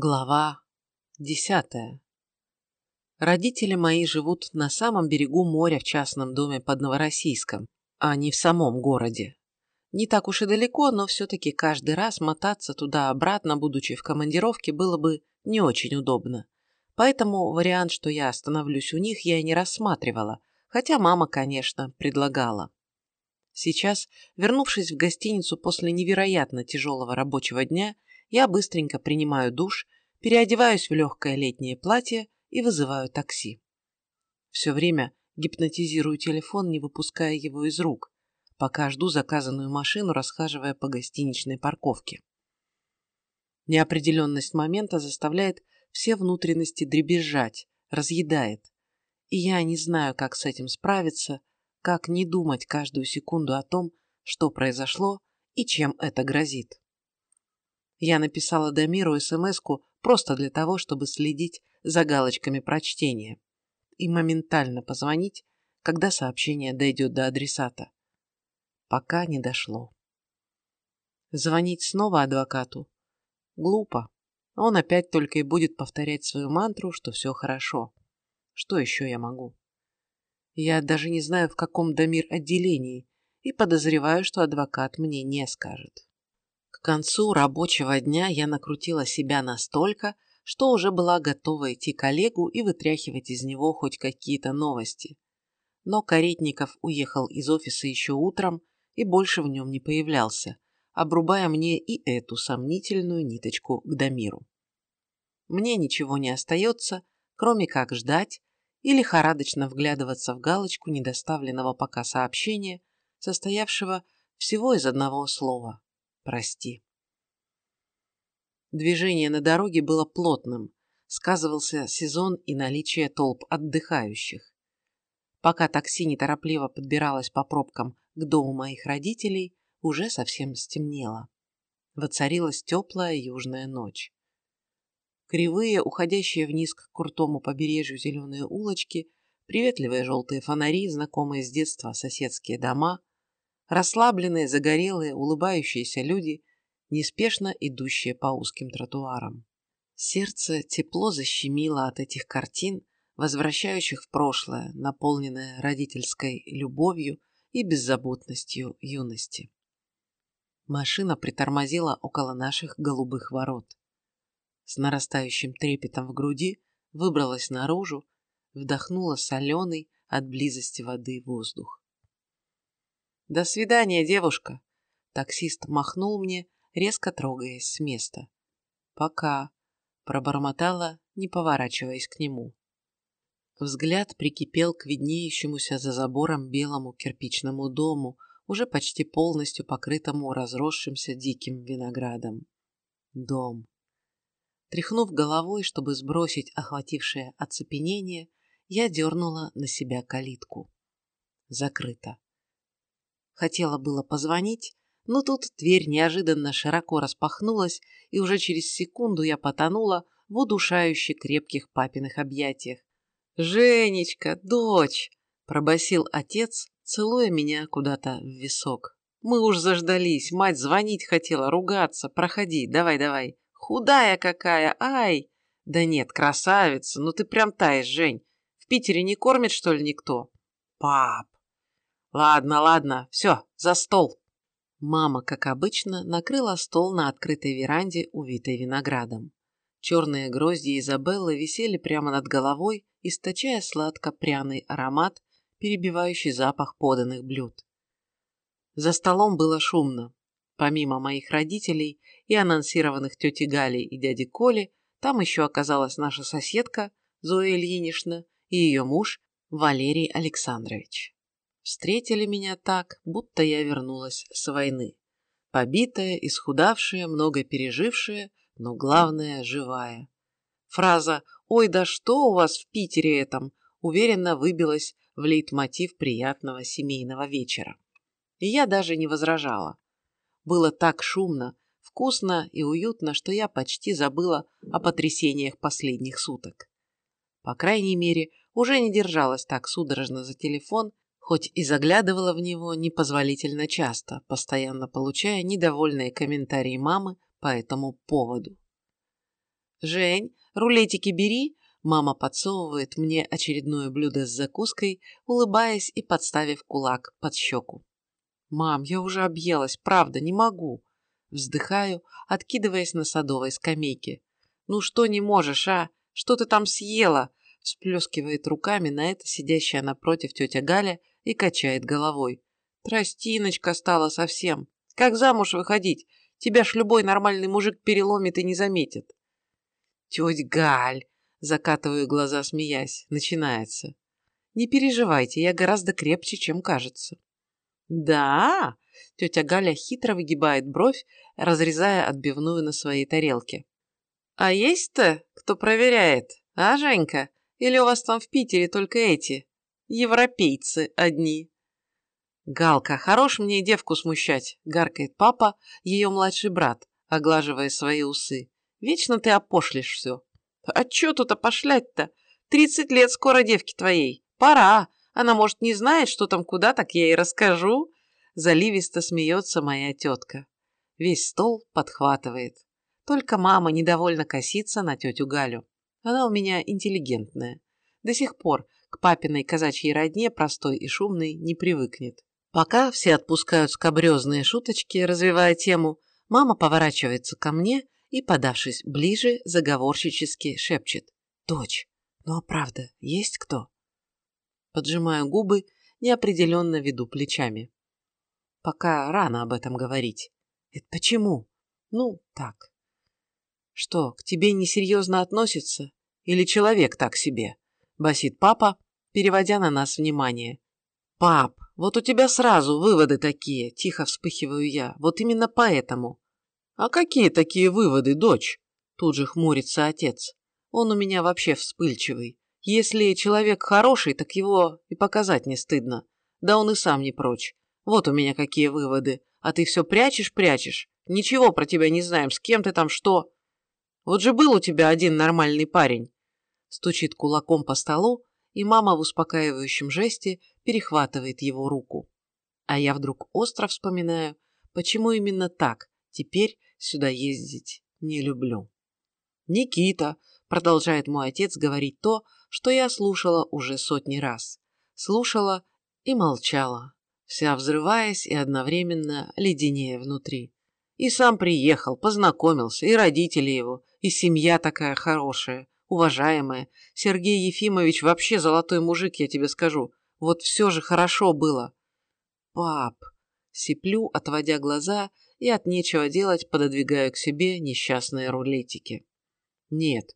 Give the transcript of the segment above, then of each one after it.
Глава десятая. Родители мои живут на самом берегу моря в частном доме под Новороссийском, а не в самом городе. Не так уж и далеко, но все-таки каждый раз мотаться туда-обратно, будучи в командировке, было бы не очень удобно. Поэтому вариант, что я остановлюсь у них, я и не рассматривала, хотя мама, конечно, предлагала. Сейчас, вернувшись в гостиницу после невероятно тяжелого рабочего дня, я быстренько принимаю душ, переодеваюсь в легкое летнее платье и вызываю такси. Все время гипнотизирую телефон, не выпуская его из рук, пока жду заказанную машину, расхаживая по гостиничной парковке. Неопределенность момента заставляет все внутренности дребезжать, разъедает. И я не знаю, как с этим справиться, как не думать каждую секунду о том, что произошло и чем это грозит. Я написала Дамиру смс просто для того, чтобы следить за галочками прочтения и моментально позвонить, когда сообщение дойдет до адресата. Пока не дошло. Звонить снова адвокату? Глупо. Он опять только и будет повторять свою мантру, что все хорошо. Что еще я могу? Я даже не знаю, в каком Дамир отделении, и подозреваю, что адвокат мне не скажет. К концу рабочего дня я накрутила себя настолько, что уже была готова идти к Олегу и вытряхивать из него хоть какие-то новости. Но Каретников уехал из офиса еще утром и больше в нем не появлялся, обрубая мне и эту сомнительную ниточку к Дамиру. Мне ничего не остается, кроме как ждать и лихорадочно вглядываться в галочку недоставленного пока сообщения, состоявшего всего из одного слова прости. Движение на дороге было плотным, сказывался сезон и наличие толп отдыхающих. Пока такси неторопливо подбиралось по пробкам к дому моих родителей, уже совсем стемнело. Воцарилась теплая южная ночь. Кривые, уходящие вниз к крутому побережью зеленые улочки, приветливые желтые фонари, знакомые с детства соседские дома, расслабленные, загорелые, улыбающиеся люди, неспешно идущие по узким тротуарам. Сердце тепло защемило от этих картин, возвращающих в прошлое, наполненное родительской любовью и беззаботностью юности. Машина притормозила около наших голубых ворот. С нарастающим трепетом в груди выбралась наружу, вдохнула соленый от близости воды воздух. «До свидания, девушка!» Таксист махнул мне, резко трогаясь с места. «Пока», — пробормотала, не поворачиваясь к нему. Взгляд прикипел к виднеющемуся за забором белому кирпичному дому, уже почти полностью покрытому разросшимся диким виноградом. Дом. Тряхнув головой, чтобы сбросить охватившее оцепенение, я дернула на себя калитку. Закрыто. Хотела было позвонить, но тут дверь неожиданно широко распахнулась, и уже через секунду я потонула в удушающе крепких папиных объятиях. «Женечка, дочь!» – пробасил отец, целуя меня куда-то в висок. «Мы уж заждались, мать звонить хотела, ругаться. Проходи, давай-давай. Худая какая, ай!» «Да нет, красавица, ну ты прям таешь, Жень. В Питере не кормит, что ли, никто?» «Пап, Ладно, ладно, все, за стол. Мама, как обычно, накрыла стол на открытой веранде, увитой виноградом. Черные грозди Изабеллы висели прямо над головой, источая сладко-пряный аромат, перебивающий запах поданных блюд. За столом было шумно. Помимо моих родителей и анонсированных тети Гали и дяди Коли, там еще оказалась наша соседка Зоя Ильинична и ее муж Валерий Александрович. Встретили меня так, будто я вернулась с войны. Побитая, исхудавшая, много пережившая, но главное – живая. Фраза «Ой, да что у вас в Питере этом?» уверенно выбилась в лейтмотив приятного семейного вечера. И я даже не возражала. Было так шумно, вкусно и уютно, что я почти забыла о потрясениях последних суток. По крайней мере, уже не держалась так судорожно за телефон, хоть и заглядывала в него непозволительно часто, постоянно получая недовольные комментарии мамы по этому поводу. Жень, рулетики бери, мама подсовывает мне очередное блюдо с закуской, улыбаясь и подставив кулак под щеку. Мам, я уже объелась, правда, не могу. Вздыхаю, откидываясь на садовой скамейке. Ну что не можешь, а? Что ты там съела? Всплескивает руками на это сидящая напротив тетя Галя и качает головой. Тростиночка стала совсем. Как замуж выходить? Тебя ж любой нормальный мужик переломит и не заметит. Тетя Галь, закатываю глаза, смеясь, начинается. Не переживайте, я гораздо крепче, чем кажется. Да, тетя Галя хитро выгибает бровь, разрезая отбивную на своей тарелке. А есть-то, кто проверяет, а, Женька? Или у вас там в Питере только эти? Европейцы одни. Галка, хорош мне девку смущать, гаркает папа, ее младший брат, оглаживая свои усы. Вечно ты опошлишь все. А че тут опошлять-то? Тридцать лет скоро девке твоей. Пора. Она, может, не знает, что там куда, так я ей расскажу. Заливисто смеется моя тетка. Весь стол подхватывает. Только мама недовольно косится на тетю Галю. Она у меня интеллигентная. До сих пор к папиной казачьей родне, простой и шумной, не привыкнет. Пока все отпускают скобрезные шуточки, развивая тему, мама поворачивается ко мне и, подавшись ближе, заговорщически шепчет. «Дочь, ну а правда, есть кто?» Поджимаю губы, неопределенно веду плечами. Пока рано об этом говорить. Это почему? Ну, так. Что, к тебе несерьезно относится? Или человек так себе? Басит папа, переводя на нас внимание. Пап, вот у тебя сразу выводы такие, тихо вспыхиваю я. Вот именно поэтому. А какие такие выводы, дочь? Тут же хмурится отец. Он у меня вообще вспыльчивый. Если человек хороший, так его и показать не стыдно. Да он и сам не прочь. Вот у меня какие выводы. А ты все прячешь-прячешь. Ничего про тебя не знаем, с кем ты там что. Вот же был у тебя один нормальный парень. Стучит кулаком по столу, и мама в успокаивающем жесте перехватывает его руку. А я вдруг остро вспоминаю, почему именно так теперь сюда ездить не люблю. «Никита», — продолжает мой отец говорить то, что я слушала уже сотни раз. Слушала и молчала, вся взрываясь и одновременно леденее внутри. И сам приехал, познакомился, и родители его, и семья такая хорошая, уважаемая. Сергей Ефимович вообще золотой мужик, я тебе скажу. Вот все же хорошо было. Пап, сиплю, отводя глаза, и от нечего делать пододвигаю к себе несчастные рулетики. Нет,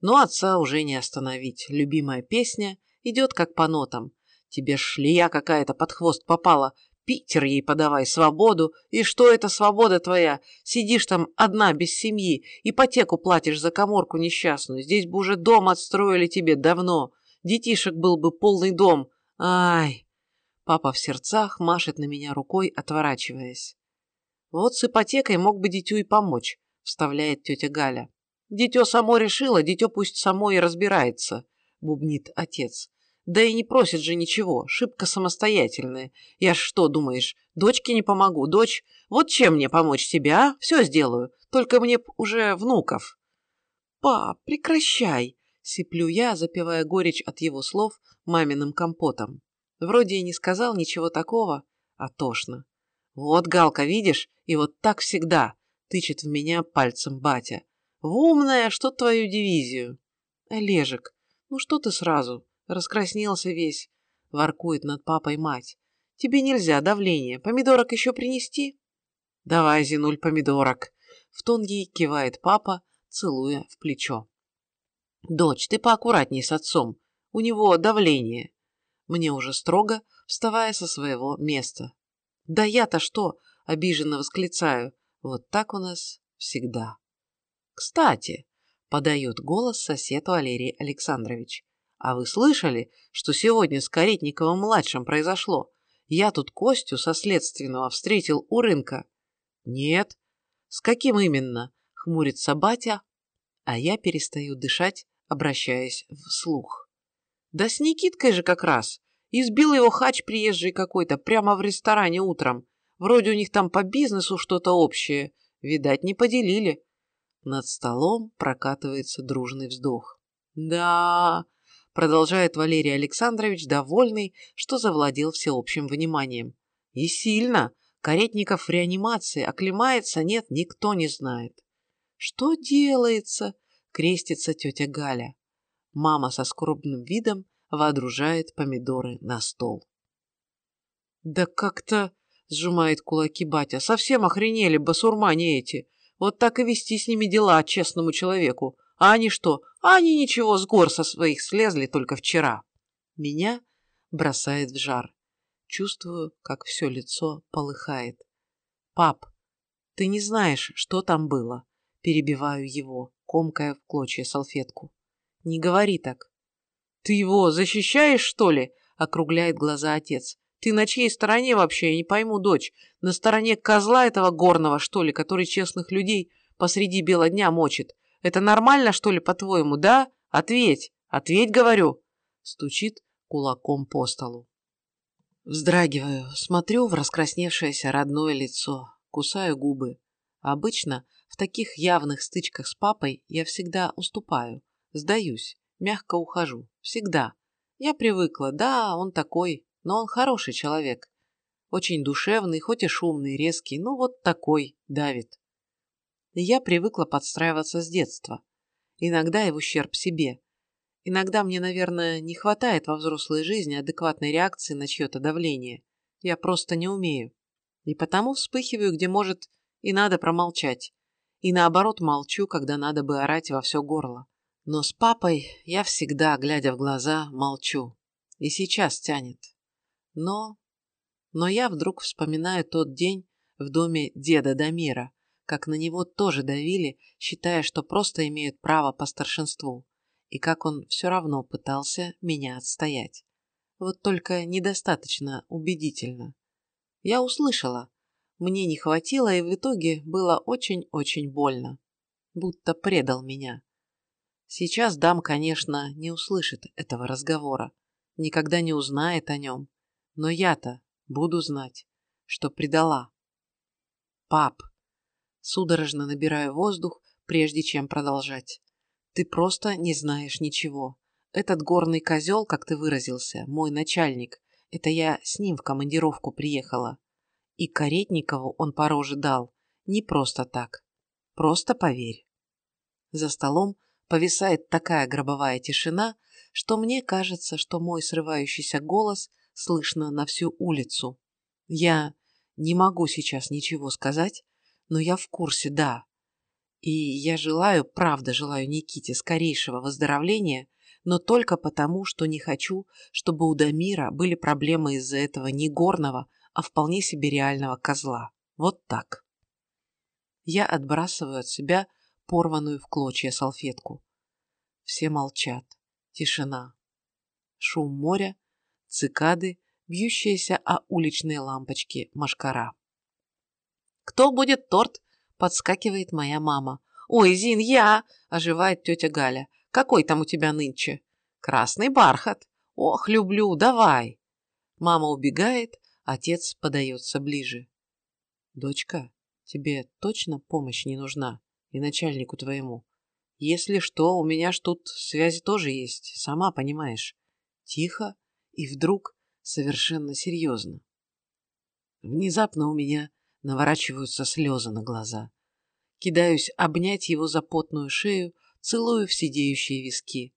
но отца уже не остановить. Любимая песня идет как по нотам. Тебе шлия какая-то под хвост попала. Питер ей подавай, свободу. И что это свобода твоя? Сидишь там одна, без семьи, ипотеку платишь за коморку несчастную. Здесь бы уже дом отстроили тебе давно. Детишек был бы полный дом. Ай! Папа в сердцах машет на меня рукой, отворачиваясь. Вот с ипотекой мог бы дитю и помочь, вставляет тетя Галя. Дитё само решило, дитё пусть само и разбирается, бубнит отец. Да и не просит же ничего, шибко самостоятельная. Я что, думаешь, дочке не помогу, дочь? Вот чем мне помочь тебе, а? Все сделаю, только мне уже внуков. Пап, прекращай, сиплю я, запивая горечь от его слов маминым компотом. Вроде и не сказал ничего такого, а тошно. Вот, Галка, видишь, и вот так всегда, тычет в меня пальцем батя. В умная, что твою дивизию? Олежек, ну что ты сразу? Раскраснелся весь. Воркует над папой мать. Тебе нельзя, давление. Помидорок еще принести? Давай, Зинуль, помидорок. В тон ей кивает папа, целуя в плечо. Дочь, ты поаккуратней с отцом. У него давление. Мне уже строго, вставая со своего места. Да я-то что? Обиженно восклицаю. Вот так у нас всегда. «Кстати», — подает голос сосед Валерий Александрович, «а вы слышали, что сегодня с Каретниковым-младшим произошло? Я тут Костю со следственного встретил у рынка». «Нет». «С каким именно?» — хмурится батя, а я перестаю дышать, обращаясь вслух. «Да с Никиткой же как раз. Избил его хач приезжий какой-то прямо в ресторане утром. Вроде у них там по бизнесу что-то общее. Видать, не поделили. Над столом прокатывается дружный вздох. «Да...» — продолжает Валерий Александрович, довольный, что завладел всеобщим вниманием. «И сильно. Каретников в реанимации, оклемается, нет, никто не знает». «Что делается?» — крестится тетя Галя. Мама со скорбным видом водружает помидоры на стол. «Да как-то...» — сжимает кулаки батя. «Совсем охренели басурмане эти. Вот так и вести с ними дела честному человеку. А они что? А они ничего, с гор со своих слезли только вчера. Меня бросает в жар. Чувствую, как все лицо полыхает. Пап, ты не знаешь, что там было. Перебиваю его, комкая в клочья салфетку. Не говори так. Ты его защищаешь, что ли? Округляет глаза отец. Ты на чьей стороне вообще, я не пойму, дочь? На стороне козла этого горного, что ли, который честных людей посреди бела дня мочит? Это нормально, что ли, по-твоему, да? Ответь, ответь, говорю!» Стучит кулаком по столу. Вздрагиваю, смотрю в раскрасневшееся родное лицо, кусаю губы. Обычно в таких явных стычках с папой я всегда уступаю, сдаюсь, мягко ухожу, всегда. Я привыкла, да, он такой, но он хороший человек. Очень душевный, хоть и шумный, резкий, но вот такой, давит. Я привыкла подстраиваться с детства. Иногда и в ущерб себе. Иногда мне, наверное, не хватает во взрослой жизни адекватной реакции на чье-то давление. Я просто не умею. И потому вспыхиваю, где может, и надо промолчать. И наоборот молчу, когда надо бы орать во все горло. Но с папой я всегда, глядя в глаза, молчу. И сейчас тянет. Но... Но я вдруг вспоминаю тот день в доме деда Дамира, как на него тоже давили, считая, что просто имеют право по старшинству, и как он все равно пытался меня отстоять. Вот только недостаточно убедительно. Я услышала. Мне не хватило, и в итоге было очень-очень больно. Будто предал меня. Сейчас дам, конечно, не услышит этого разговора, никогда не узнает о нем, но я-то буду знать, что предала. Пап, судорожно набираю воздух, прежде чем продолжать. Ты просто не знаешь ничего. Этот горный козел, как ты выразился, мой начальник. Это я с ним в командировку приехала. И Каретникову он по роже дал. Не просто так. Просто поверь. За столом повисает такая гробовая тишина, что мне кажется, что мой срывающийся голос слышно на всю улицу. Я не могу сейчас ничего сказать, но я в курсе, да. И я желаю, правда желаю Никите скорейшего выздоровления, но только потому, что не хочу, чтобы у Дамира были проблемы из-за этого не горного, а вполне себе реального козла. Вот так. Я отбрасываю от себя порванную в клочья салфетку. Все молчат. Тишина. Шум моря цикады, бьющиеся о уличные лампочки машкара. «Кто будет торт?» – подскакивает моя мама. «Ой, Зин, я!» – оживает тетя Галя. «Какой там у тебя нынче?» «Красный бархат». «Ох, люблю, давай!» Мама убегает, отец подается ближе. «Дочка, тебе точно помощь не нужна? И начальнику твоему? Если что, у меня ж тут связи тоже есть, сама понимаешь». Тихо, и вдруг совершенно серьезно. Внезапно у меня наворачиваются слезы на глаза. Кидаюсь обнять его за потную шею, целую в сидеющие виски.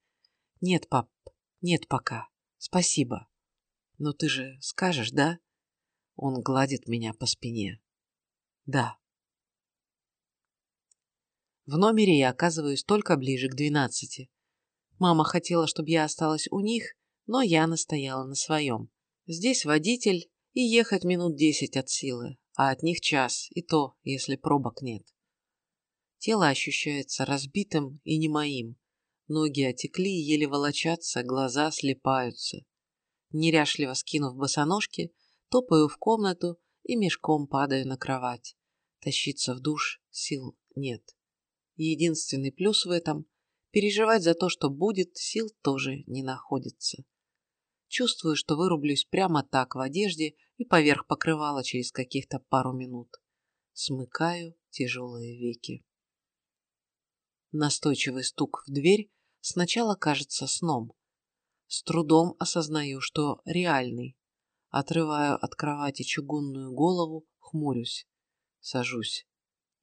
Нет, пап, нет пока. Спасибо. Но ты же скажешь, да? Он гладит меня по спине. Да. В номере я оказываюсь только ближе к двенадцати. Мама хотела, чтобы я осталась у них, но я настояла на своем. Здесь водитель и ехать минут десять от силы, а от них час, и то, если пробок нет. Тело ощущается разбитым и не моим. Ноги отекли, еле волочатся, глаза слепаются. Неряшливо скинув босоножки, топаю в комнату и мешком падаю на кровать. Тащиться в душ сил нет. Единственный плюс в этом – переживать за то, что будет, сил тоже не находится. Чувствую, что вырублюсь прямо так в одежде и поверх покрывала через каких-то пару минут. Смыкаю тяжелые веки. Настойчивый стук в дверь сначала кажется сном. С трудом осознаю, что реальный. Отрываю от кровати чугунную голову, хмурюсь. Сажусь.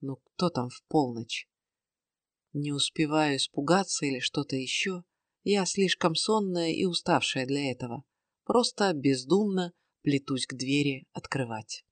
Ну кто там в полночь? Не успеваю испугаться или что-то еще. Я слишком сонная и уставшая для этого. Просто бездумно плетусь к двери открывать.